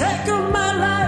Take of my life,